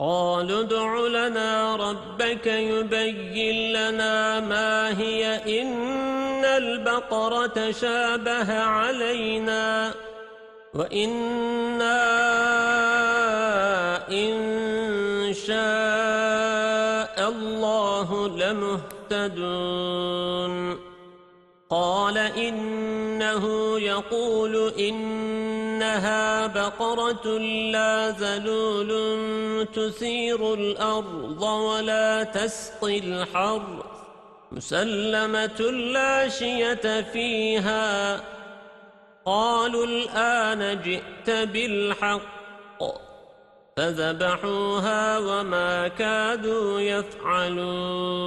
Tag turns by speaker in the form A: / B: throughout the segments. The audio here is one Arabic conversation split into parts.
A: قالوا ادع لنا ربك يبين لنا ما هي. إن البقرة شابه علينا. وإنا إن شاء الله لمهتدون. قال إنه يقول إنها بقرة لا ذلول تثير الأرض ولا تسقي الحر مسلمة لا شية فيها قالوا الآن جئت بالحق فذبحوها وما كادوا يفعلون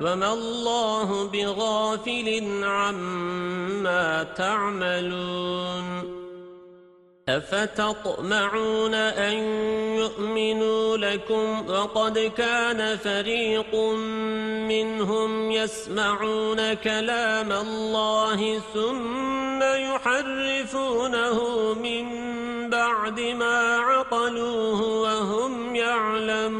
A: وما الله بغافل عما تعملون أفتطمعون أن يؤمنوا لكم وقد كان فريق منهم يسمعون كلام الله ثم يحرفونه من بعد ما عقلوه وهم يعلمون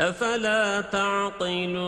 A: أفلا تعقلون